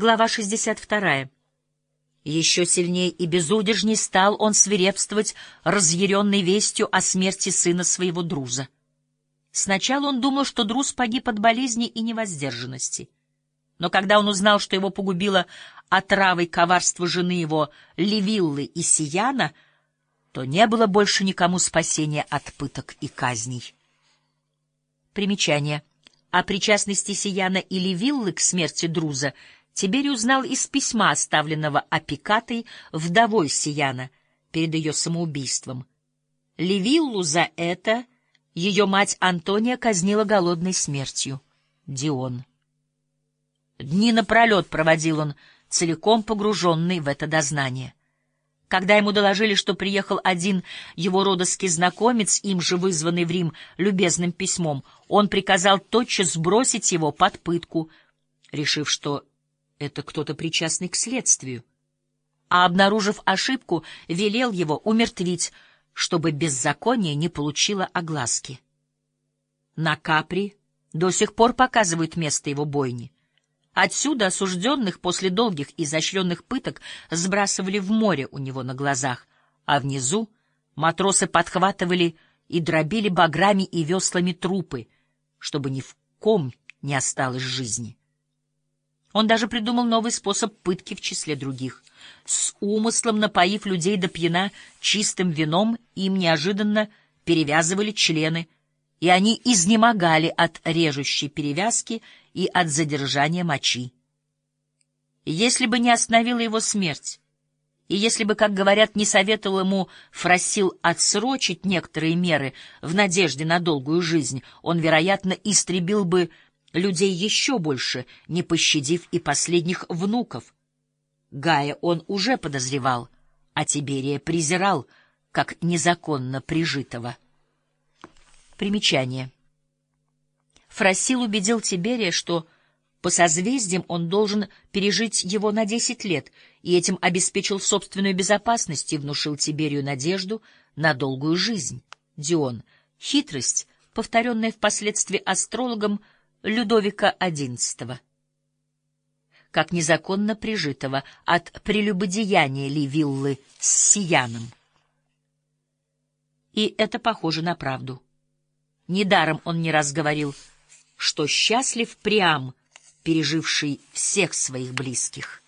Глава 62. Еще сильнее и безудержней стал он свирепствовать, разъяренной вестью о смерти сына своего друза. Сначала он думал, что друз погиб от болезни и невоздержанности. Но когда он узнал, что его погубило отравой коварство жены его Левиллы и Сияна, то не было больше никому спасения от пыток и казней. Примечание. О причастности Сияна и Левиллы к смерти Друза — Тиберий узнал из письма, оставленного Апикатой, вдовой Сияна, перед ее самоубийством. Левиллу за это ее мать Антония казнила голодной смертью. Дион. Дни напролет проводил он, целиком погруженный в это дознание. Когда ему доложили, что приехал один его родоский знакомец, им же вызванный в Рим любезным письмом, он приказал тотчас сбросить его под пытку, решив, что это кто-то причастный к следствию. А, обнаружив ошибку, велел его умертвить, чтобы беззаконие не получило огласки. На Капри до сих пор показывают место его бойни. Отсюда осужденных после долгих изощренных пыток сбрасывали в море у него на глазах, а внизу матросы подхватывали и дробили баграми и веслами трупы, чтобы ни в ком не осталось жизни. Он даже придумал новый способ пытки в числе других. С умыслом напоив людей до пьяна чистым вином, им неожиданно перевязывали члены, и они изнемогали от режущей перевязки и от задержания мочи. Если бы не остановила его смерть, и если бы, как говорят, не советовал ему Фросил отсрочить некоторые меры в надежде на долгую жизнь, он, вероятно, истребил бы людей еще больше, не пощадив и последних внуков. Гая он уже подозревал, а Тиберия презирал, как незаконно прижитого. Примечание. Фросил убедил Тиберия, что по созвездиям он должен пережить его на десять лет, и этим обеспечил собственную безопасность и внушил Тиберию надежду на долгую жизнь. Дион. Хитрость, повторенная впоследствии астрологом, — Людовика XI, как незаконно прижитого от прелюбодеяния ли виллы с сияном. И это похоже на правду. Недаром он не раз говорил, что счастлив Приам, переживший всех своих близких.